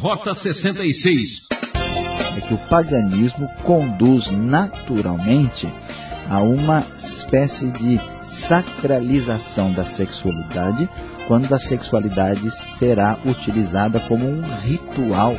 Rota 66 É que o paganismo conduz naturalmente a uma espécie de sacralização da sexualidade, quando a sexualidade será utilizada como um ritual.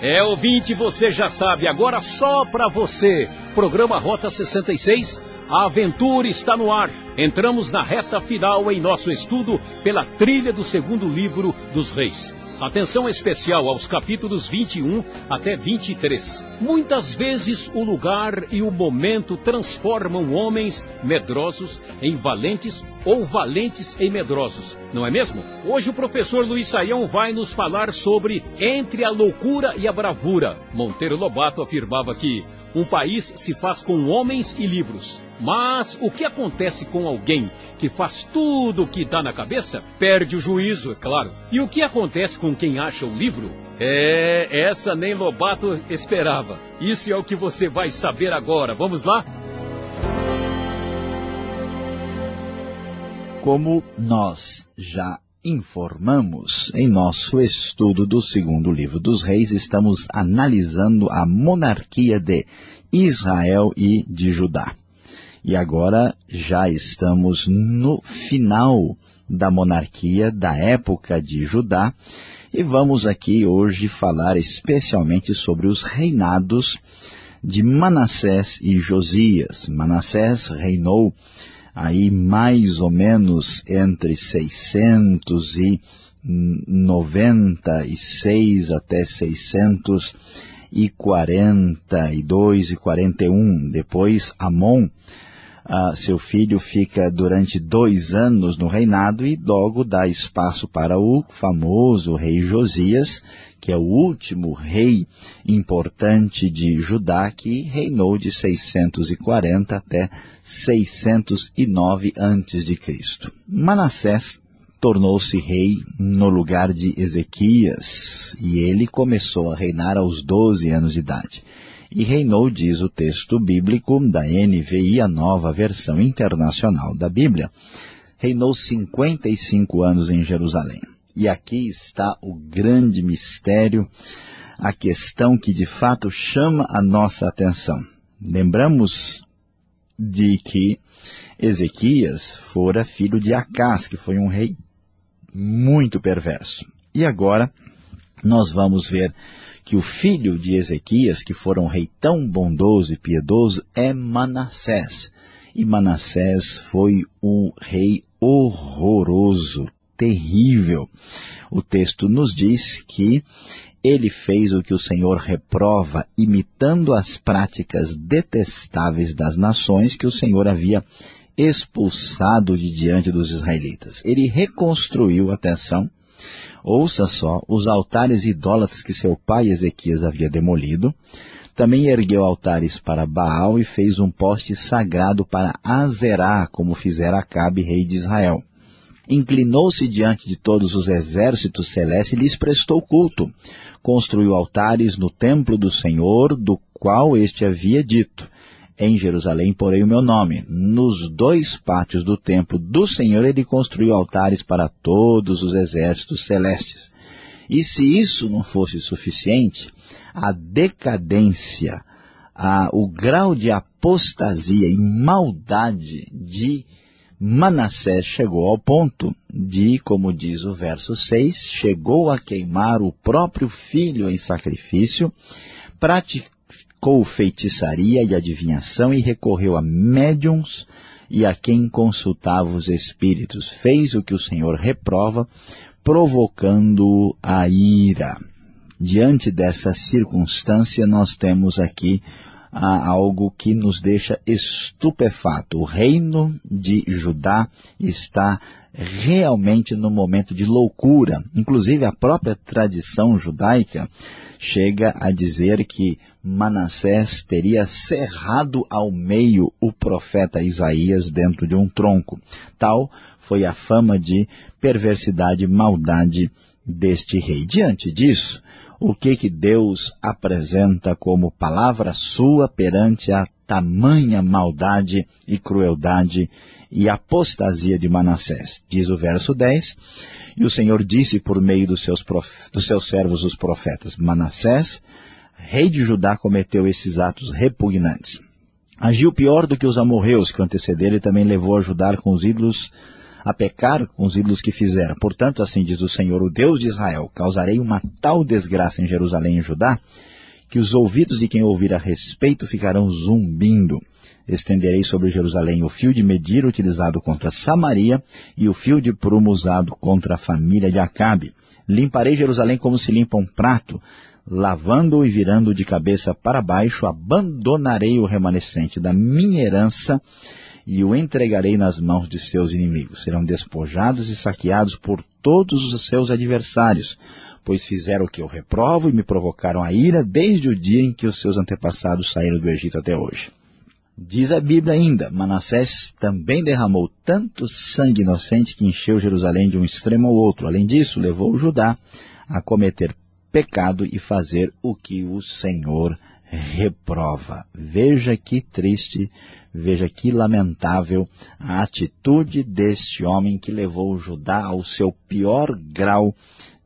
É, ouvinte, você já sabe, agora só para você. Programa Rota 66, a aventura está no ar. Entramos na reta final em nosso estudo pela trilha do segundo livro dos reis. Atenção especial aos capítulos 21 até 23. Muitas vezes o lugar e o momento transformam homens medrosos em valentes ou valentes em medrosos, não é mesmo? Hoje o professor Luiz Saião vai nos falar sobre entre a loucura e a bravura. Monteiro Lobato afirmava que um país se faz com homens e livros. Mas o que acontece com alguém que faz tudo o que dá na cabeça? Perde o juízo, é claro. E o que acontece com quem acha o livro? É, essa nem Lobato esperava. Isso é o que você vai saber agora. Vamos lá? Como nós já informamos em nosso estudo do segundo livro dos reis, estamos analisando a monarquia de Israel e de Judá. E agora já estamos no final da monarquia da época de Judá e vamos aqui hoje falar especialmente sobre os reinados de Manassés e Josias. Manassés reinou aí mais ou menos entre 696 até 642 e 41. Depois Amon, ah, seu filho, fica durante dois anos no reinado e logo dá espaço para o famoso rei Josias, que é o último rei importante de Judá, que reinou de 640 até 609 a.C. Manassés tornou-se rei no lugar de Ezequias, e ele começou a reinar aos 12 anos de idade. E reinou, diz o texto bíblico da NVI, a nova versão internacional da Bíblia, reinou 55 anos em Jerusalém. E aqui está o grande mistério, a questão que de fato chama a nossa atenção. Lembramos de que Ezequias fora filho de Acás, que foi um rei muito perverso. E agora nós vamos ver que o filho de Ezequias, que fora um rei tão bondoso e piedoso, é Manassés. E Manassés foi um rei horroroso, terrível. O texto nos diz que ele fez o que o Senhor reprova, imitando as práticas detestáveis das nações que o Senhor havia expulsado de diante dos israelitas. Ele reconstruiu, atenção, ouça só, os altares idólatras que seu pai Ezequias havia demolido, também ergueu altares para Baal e fez um poste sagrado para Azerá, como fizera Acabe, rei de Israel inclinou-se diante de todos os exércitos celestes e lhes prestou culto. Construiu altares no templo do Senhor, do qual este havia dito, em Jerusalém porém o meu nome. Nos dois pátios do templo do Senhor ele construiu altares para todos os exércitos celestes. E se isso não fosse suficiente, a decadência, a, o grau de apostasia e maldade de Manassés chegou ao ponto de, como diz o verso 6, chegou a queimar o próprio filho em sacrifício, praticou feitiçaria e adivinhação e recorreu a médiums e a quem consultava os espíritos. Fez o que o Senhor reprova, provocando a ira. Diante dessa circunstância, nós temos aqui a algo que nos deixa estupefato. O reino de Judá está realmente no momento de loucura. Inclusive a própria tradição judaica chega a dizer que Manassés teria cerrado ao meio o profeta Isaías dentro de um tronco. Tal foi a fama de perversidade e maldade deste rei. Diante disso, o que que Deus apresenta como palavra sua perante a tamanha maldade e crueldade e apostasia de Manassés. Diz o verso 10, e o Senhor disse por meio dos seus, prof... dos seus servos os profetas, Manassés, rei de Judá, cometeu esses atos repugnantes. Agiu pior do que os amorreus que antecederam e também levou a ajudar com os ídolos a pecar com os ídolos que fizeram. Portanto, assim diz o Senhor, o Deus de Israel, causarei uma tal desgraça em Jerusalém e Judá, que os ouvidos de quem ouvir a respeito ficarão zumbindo. Estenderei sobre Jerusalém o fio de medir utilizado contra Samaria e o fio de prumo usado contra a família de Acabe. Limparei Jerusalém como se limpa um prato, lavando-o e virando-o de cabeça para baixo, abandonarei o remanescente da minha herança e o entregarei nas mãos de seus inimigos. Serão despojados e saqueados por todos os seus adversários, pois fizeram o que eu reprovo e me provocaram a ira desde o dia em que os seus antepassados saíram do Egito até hoje. Diz a Bíblia ainda, Manassés também derramou tanto sangue inocente que encheu Jerusalém de um extremo ao outro. Além disso, levou Judá a cometer pecado e fazer o que o Senhor reprova. Veja que triste, veja que lamentável a atitude deste homem que levou Judá ao seu pior grau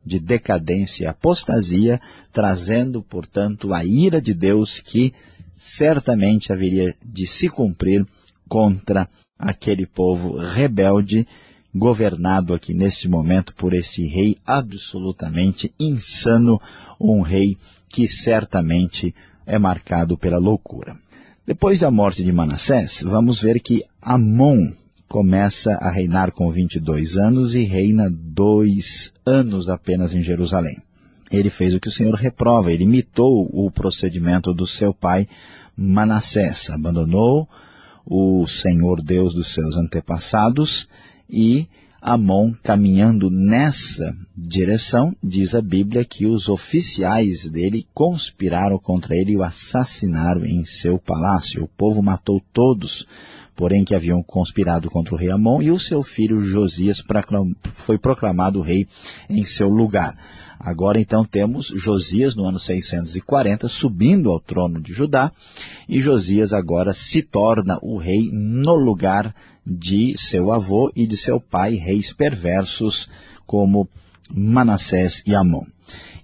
de decadência e apostasia, trazendo, portanto, a ira de Deus que certamente haveria de se cumprir contra aquele povo rebelde governado aqui neste momento por esse rei absolutamente insano, um rei que certamente é marcado pela loucura. Depois da morte de Manassés, vamos ver que Amon começa a reinar com 22 anos e reina dois anos apenas em Jerusalém. Ele fez o que o Senhor reprova, ele imitou o procedimento do seu pai Manassés, abandonou o Senhor Deus dos seus antepassados e Amon caminhando nessa direção, diz a Bíblia que os oficiais dele conspiraram contra ele e o assassinaram em seu palácio. O povo matou todos, porém que haviam conspirado contra o rei Amon, e o seu filho Josias foi proclamado rei em seu lugar. Agora então temos Josias no ano 640 subindo ao trono de Judá e Josias agora se torna o rei no lugar de seu avô e de seu pai, reis perversos como Manassés e Amon.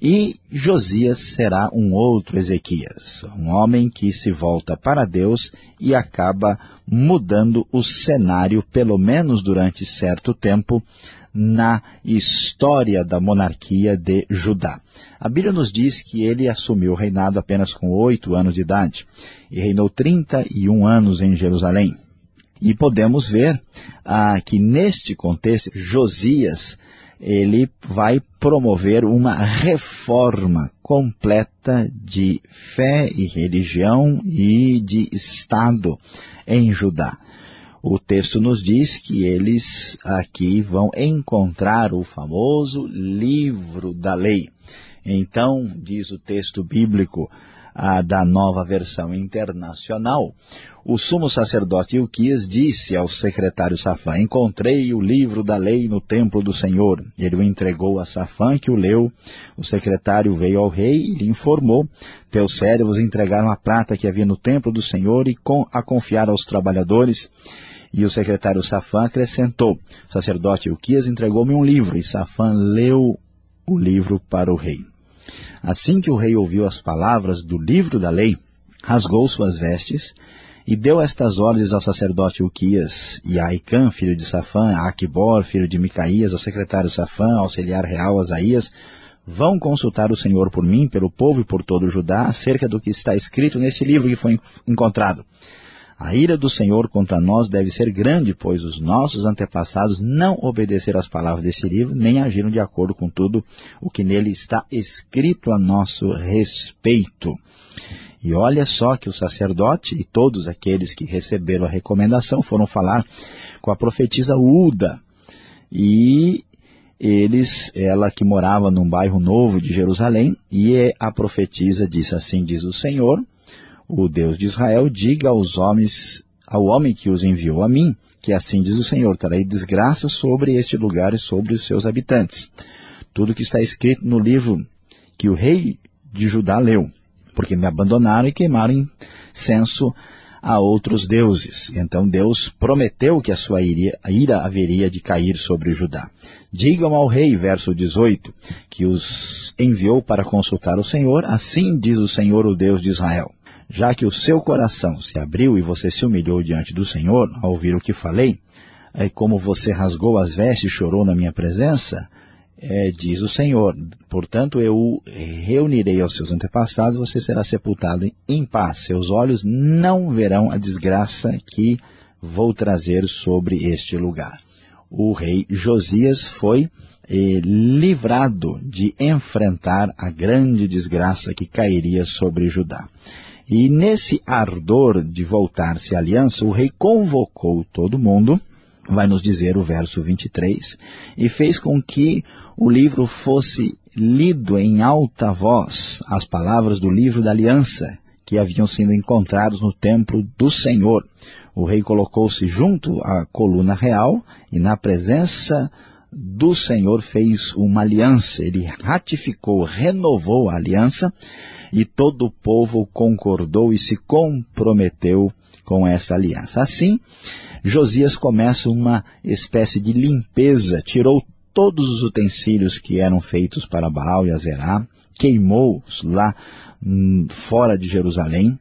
E Josias será um outro Ezequias, um homem que se volta para Deus e acaba mudando o cenário, pelo menos durante certo tempo, na história da monarquia de Judá. A Bíblia nos diz que ele assumiu o reinado apenas com oito anos de idade e reinou 31 anos em Jerusalém. E podemos ver ah, que neste contexto, Josias, ele vai promover uma reforma completa de fé e religião e de Estado em Judá o texto nos diz que eles aqui vão encontrar o famoso livro da lei. Então, diz o texto bíblico a, da nova versão internacional, o sumo sacerdote Ilquias disse ao secretário Safã, encontrei o livro da lei no templo do Senhor. Ele o entregou a Safã, que o leu. O secretário veio ao rei e lhe informou, teus servos entregaram a prata que havia no templo do Senhor e com, a confiar aos trabalhadores e o secretário Safã acrescentou, o sacerdote Uquias entregou-me um livro, e Safã leu o livro para o rei. Assim que o rei ouviu as palavras do livro da lei, rasgou suas vestes, e deu estas ordens ao sacerdote Uquias, e a Aicã, filho de Safã, a Aquibor, filho de Micaías, ao secretário Safã, ao auxiliar real Asaías, vão consultar o Senhor por mim, pelo povo e por todo o Judá, acerca do que está escrito nesse livro que foi encontrado. A ira do Senhor contra nós deve ser grande, pois os nossos antepassados não obedeceram às palavras desse livro, nem agiram de acordo com tudo o que nele está escrito a nosso respeito. E olha só que o sacerdote e todos aqueles que receberam a recomendação foram falar com a profetisa Uda. E eles, ela que morava num bairro novo de Jerusalém, e a profetisa disse assim, diz o Senhor, o Deus de Israel, diga aos homens, ao homem que os enviou a mim, que assim diz o Senhor, trarei desgraça sobre este lugar e sobre os seus habitantes. Tudo que está escrito no livro que o rei de Judá leu, porque me abandonaram e queimaram incenso a outros deuses. Então Deus prometeu que a sua ira, haveria de cair sobre Judá. Digam ao rei, verso 18, que os enviou para consultar o Senhor, assim diz o Senhor, o Deus de Israel. Já que o seu coração se abriu e você se humilhou diante do Senhor, ao ouvir o que falei, e como você rasgou as vestes e chorou na minha presença, é, diz o Senhor, portanto eu reunirei aos seus antepassados, você será sepultado em paz. Seus olhos não verão a desgraça que vou trazer sobre este lugar. O rei Josias foi eh, livrado de enfrentar a grande desgraça que cairia sobre Judá. E nesse ardor de voltar-se à aliança, o rei convocou todo mundo vai nos dizer o verso 23, e fez com que o livro fosse lido em alta voz, as palavras do livro da aliança, que haviam sido encontrados no templo do Senhor. O rei colocou-se junto à coluna real e na presença do Senhor fez uma aliança. Ele ratificou, renovou a aliança e todo o povo concordou e se comprometeu com essa aliança. Assim, Josias começa uma espécie de limpeza, tirou todos os utensílios que eram feitos para Baal e Azerá, queimou-os lá hum, fora de Jerusalém,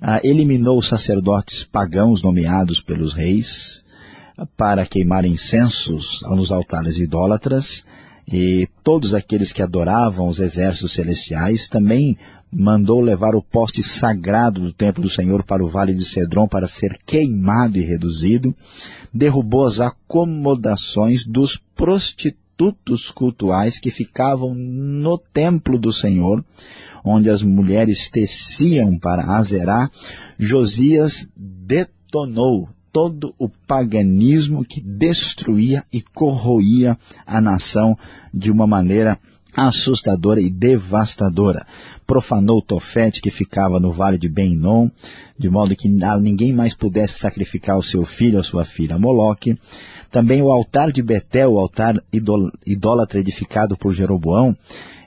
ah, eliminou os sacerdotes pagãos nomeados pelos reis para queimar incensos nos altares idólatras, e todos aqueles que adoravam os exércitos celestiais também mandou levar o poste sagrado do templo do Senhor para o vale de Cedron para ser queimado e reduzido, derrubou as acomodações dos prostitutos cultuais que ficavam no templo do Senhor, onde as mulheres teciam para azerar, Josias detonou todo o paganismo que destruía e corroía a nação de uma maneira assustadora e devastadora. Profanou o Tofete que ficava no vale de Ben-Nom, de modo que ninguém mais pudesse sacrificar o seu filho ou sua filha a Moloque. Também o altar de Betel, o altar idólatra edificado por Jeroboão,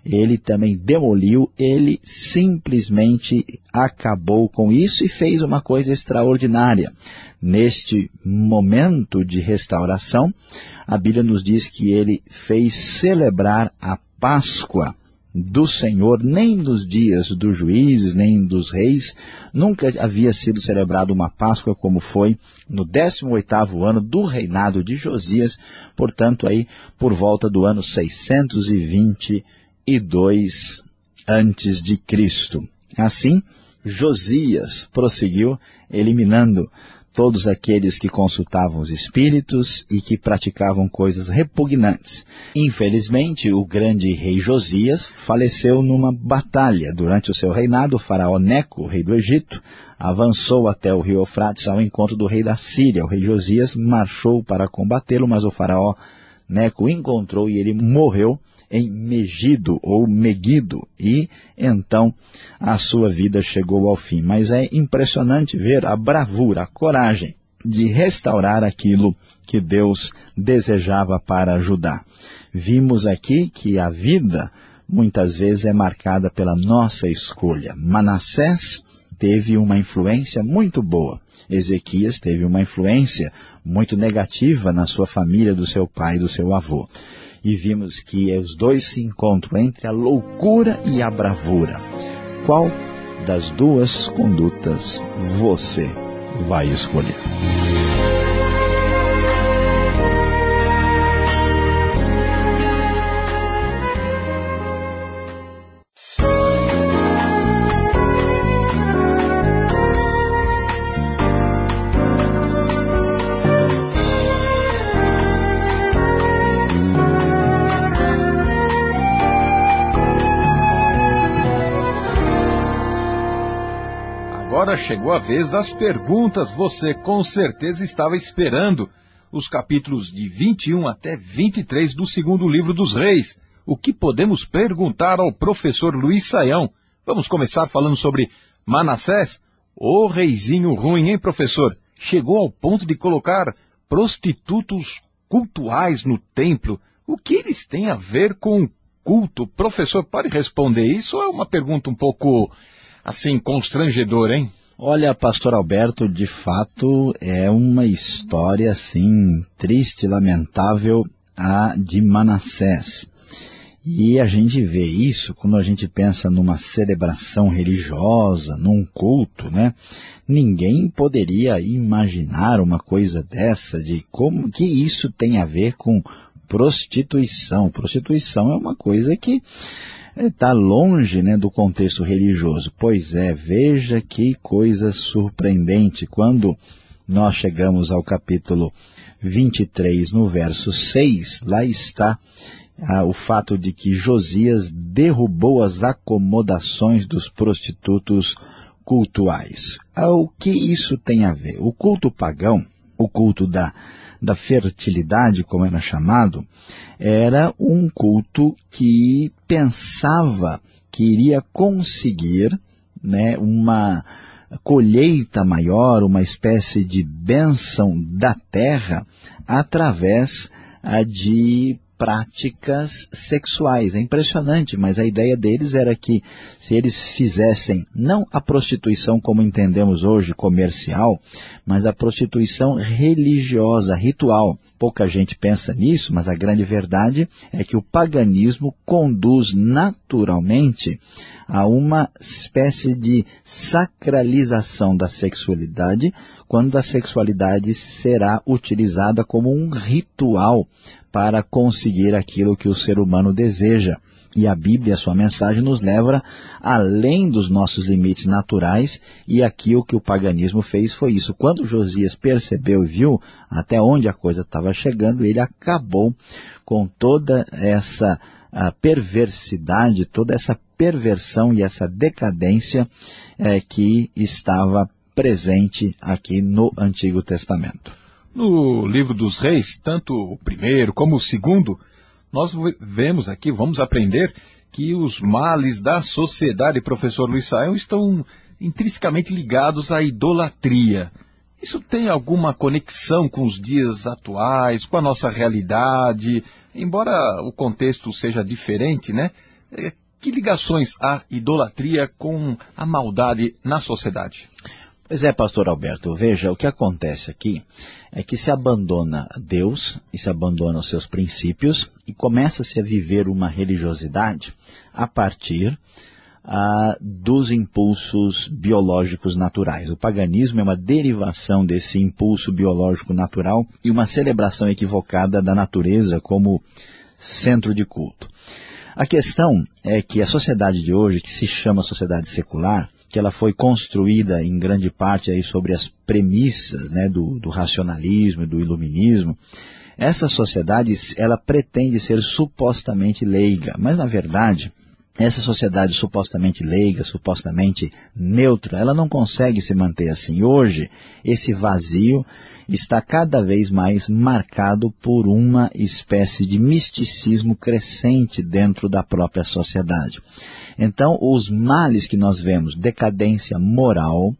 ele também demoliu, ele simplesmente acabou com isso e fez uma coisa extraordinária. Neste momento de restauração, a Bíblia nos diz que ele fez celebrar a Páscoa do Senhor, nem nos dias dos juízes, nem dos reis, nunca havia sido celebrada uma Páscoa como foi no 18º ano do reinado de Josias, portanto aí por volta do ano 622 antes de Cristo. Assim, Josias prosseguiu eliminando todos aqueles que consultavam os espíritos e que praticavam coisas repugnantes. Infelizmente, o grande rei Josias faleceu numa batalha. Durante o seu reinado, o faraó Neco, rei do Egito, avançou até o rio Eufrates ao encontro do rei da Síria. O rei Josias marchou para combatê-lo, mas o faraó Neco encontrou e ele morreu em Megido ou Megido e então a sua vida chegou ao fim. Mas é impressionante ver a bravura, a coragem de restaurar aquilo que Deus desejava para ajudar. Vimos aqui que a vida muitas vezes é marcada pela nossa escolha. Manassés teve uma influência muito boa. Ezequias teve uma influência muito negativa na sua família, do seu pai e do seu avô e vimos que os dois se encontram entre a loucura e a bravura. Qual das duas condutas você vai escolher? Agora chegou a vez das perguntas. Você com certeza estava esperando os capítulos de 21 até 23 do segundo livro dos reis. O que podemos perguntar ao professor Luiz Saião? Vamos começar falando sobre Manassés? O reizinho ruim, hein, professor? Chegou ao ponto de colocar prostitutos cultuais no templo. O que eles têm a ver com culto? Professor, pode responder isso? É uma pergunta um pouco assim, constrangedor, hein? Olha, pastor Alberto, de fato é uma história assim triste, lamentável a de Manassés. E a gente vê isso quando a gente pensa numa celebração religiosa, num culto, né? Ninguém poderia imaginar uma coisa dessa, de como que isso tem a ver com prostituição. Prostituição é uma coisa que está longe né, do contexto religioso. Pois é, veja que coisa surpreendente. Quando nós chegamos ao capítulo 23, no verso 6, lá está ah, o fato de que Josias derrubou as acomodações dos prostitutos cultuais. Ah, o que isso tem a ver? O culto pagão, o culto da da fertilidade, como era chamado, era um culto que pensava que iria conseguir né, uma colheita maior, uma espécie de bênção da terra através ah, de práticas sexuais. É impressionante, mas a ideia deles era que se eles fizessem não a prostituição como entendemos hoje, comercial, mas a prostituição religiosa, ritual. Pouca gente pensa nisso, mas a grande verdade é que o paganismo conduz naturalmente a uma espécie de sacralização da sexualidade, quando a sexualidade será utilizada como um ritual para conseguir aquilo que o ser humano deseja. E a Bíblia, a sua mensagem, nos leva além dos nossos limites naturais, e aqui o que o paganismo fez foi isso. Quando Josias percebeu e viu até onde a coisa estava chegando, ele acabou com toda essa perversidade, toda essa perversão e essa decadência é, que estava presente aqui no Antigo Testamento. No livro dos reis, tanto o primeiro como o segundo, nós vemos aqui, vamos aprender que os males da sociedade, professor Luiz Saião, estão intrinsecamente ligados à idolatria. Isso tem alguma conexão com os dias atuais, com a nossa realidade? Embora o contexto seja diferente, né? É, que ligações há idolatria com a maldade na sociedade? Pois é, pastor Alberto, veja, o que acontece aqui é que se abandona Deus e se abandona os seus princípios e começa-se a viver uma religiosidade a partir ah, dos impulsos biológicos naturais. O paganismo é uma derivação desse impulso biológico natural e uma celebração equivocada da natureza como centro de culto. A questão é que a sociedade de hoje, que se chama sociedade secular, que ela foi construída em grande parte aí sobre as premissas né, do, do racionalismo e do iluminismo, essa sociedade ela pretende ser supostamente leiga, mas na verdade essa sociedade supostamente leiga, supostamente neutra, ela não consegue se manter assim. Hoje, esse vazio está cada vez mais marcado por uma espécie de misticismo crescente dentro da própria sociedade. Então, os males que nós vemos, decadência moral,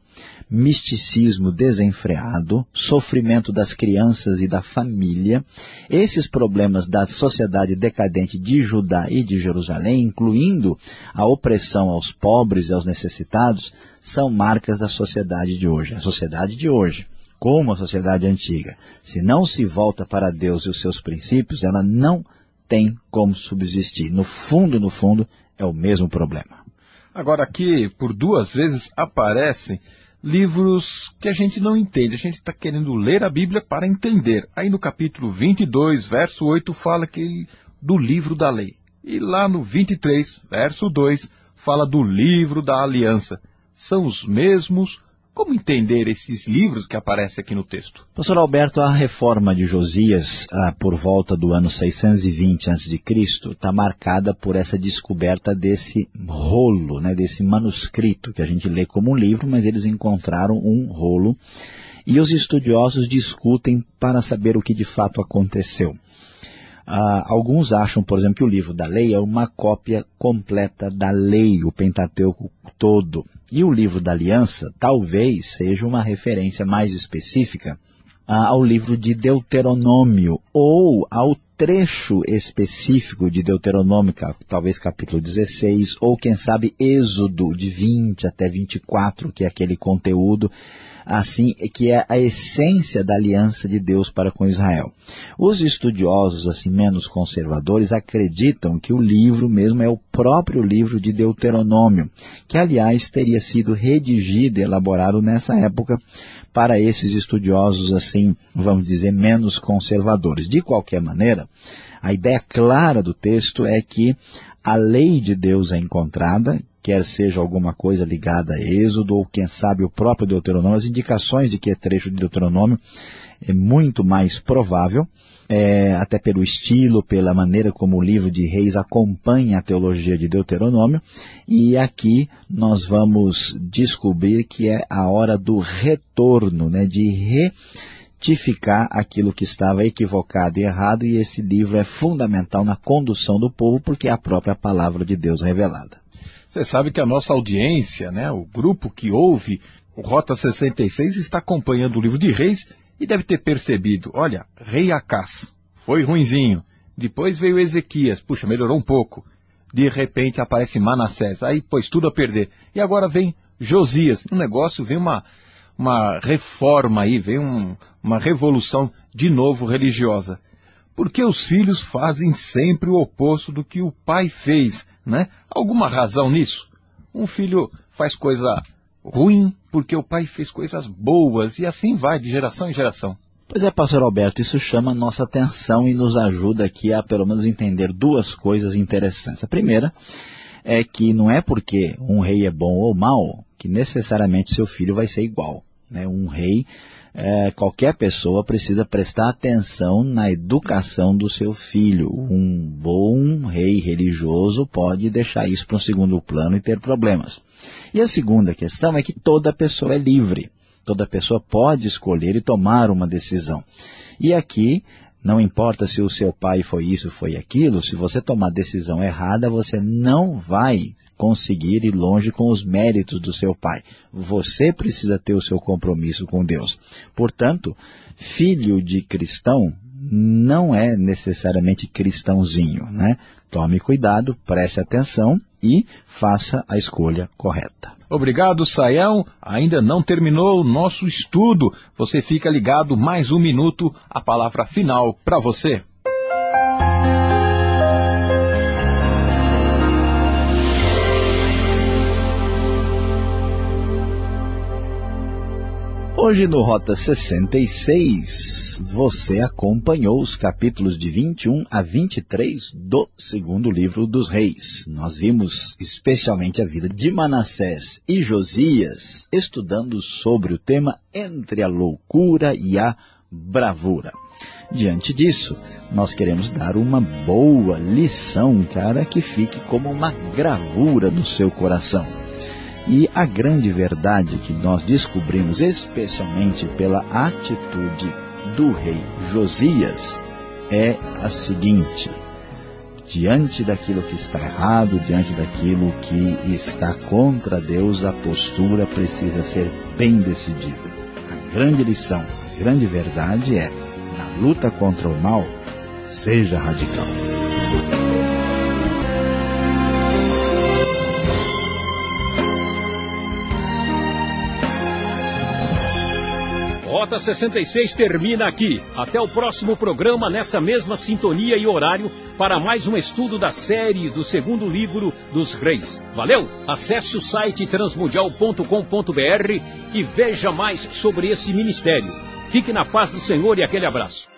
misticismo desenfreado, sofrimento das crianças e da família, esses problemas da sociedade decadente de Judá e de Jerusalém, incluindo a opressão aos pobres e aos necessitados, são marcas da sociedade de hoje. A sociedade de hoje, como a sociedade antiga, se não se volta para Deus e os seus princípios, ela não tem como subsistir. No fundo, no fundo, é o mesmo problema. Agora aqui, por duas vezes, aparecem livros que a gente não entende. A gente está querendo ler a Bíblia para entender. Aí no capítulo 22, verso 8, fala que do livro da lei. E lá no 23, verso 2, fala do livro da aliança. São os mesmos como entender esses livros que aparecem aqui no texto? Pastor Alberto, a reforma de Josias, ah, por volta do ano 620 a.C., está marcada por essa descoberta desse rolo, né, desse manuscrito, que a gente lê como um livro, mas eles encontraram um rolo. E os estudiosos discutem para saber o que de fato aconteceu. Ah, alguns acham, por exemplo, que o livro da lei é uma cópia completa da lei, o Pentateuco todo. E o livro da aliança talvez seja uma referência mais específica ao livro de Deuteronômio ou ao trecho específico de Deuteronômio, talvez capítulo 16, ou quem sabe Êxodo de 20 até 24, que é aquele conteúdo assim que é a essência da aliança de Deus para com Israel. Os estudiosos assim menos conservadores acreditam que o livro mesmo é o próprio livro de Deuteronômio, que aliás teria sido redigido e elaborado nessa época para esses estudiosos assim, vamos dizer, menos conservadores. De qualquer maneira, a ideia clara do texto é que a lei de Deus é encontrada, quer seja alguma coisa ligada a Êxodo, ou quem sabe o próprio Deuteronômio, as indicações de que é trecho de Deuteronômio é muito mais provável, é, até pelo estilo, pela maneira como o livro de Reis acompanha a teologia de Deuteronômio, e aqui nós vamos descobrir que é a hora do retorno, né, de retificar aquilo que estava equivocado e errado, e esse livro é fundamental na condução do povo, porque é a própria palavra de Deus revelada. Você sabe que a nossa audiência, né, o grupo que ouve o Rota 66 está acompanhando o livro de Reis e deve ter percebido, olha, Rei Acás, foi ruinzinho. Depois veio Ezequias, puxa, melhorou um pouco. De repente aparece Manassés, aí pôs tudo a perder. E agora vem Josias. No negócio vem uma, uma reforma aí, vem um, uma revolução de novo religiosa. Porque os filhos fazem sempre o oposto do que o pai fez né? Alguma razão nisso? Um filho faz coisa ruim porque o pai fez coisas boas e assim vai de geração em geração. Pois é, pastor Alberto, isso chama a nossa atenção e nos ajuda aqui a pelo menos entender duas coisas interessantes. A primeira é que não é porque um rei é bom ou mau que necessariamente seu filho vai ser igual. Né? Um rei é, qualquer pessoa precisa prestar atenção na educação do seu filho. Um bom rei religioso pode deixar isso para um segundo plano e ter problemas. E a segunda questão é que toda pessoa é livre. Toda pessoa pode escolher e tomar uma decisão. E aqui não importa se o seu pai foi isso, foi aquilo, se você tomar decisão errada, você não vai conseguir ir longe com os méritos do seu pai. Você precisa ter o seu compromisso com Deus. Portanto, filho de cristão não é necessariamente cristãozinho, né? Tome cuidado, preste atenção e faça a escolha correta. Obrigado, Saião. Ainda não terminou o nosso estudo. Você fica ligado mais um minuto. A palavra final para você. Hoje no Rota 66, você acompanhou os capítulos de 21 a 23 do segundo livro dos reis. Nós vimos especialmente a vida de Manassés e Josias, estudando sobre o tema entre a loucura e a bravura. Diante disso, nós queremos dar uma boa lição, cara, que fique como uma gravura no seu coração. E a grande verdade que nós descobrimos, especialmente pela atitude do rei Josias, é a seguinte: diante daquilo que está errado, diante daquilo que está contra Deus, a postura precisa ser bem decidida. A grande lição, a grande verdade é, na luta contra o mal, seja radical. Rota 66 termina aqui. Até o próximo programa nessa mesma sintonia e horário para mais um estudo da série do segundo livro dos reis. Valeu? Acesse o site transmundial.com.br e veja mais sobre esse ministério. Fique na paz do Senhor e aquele abraço.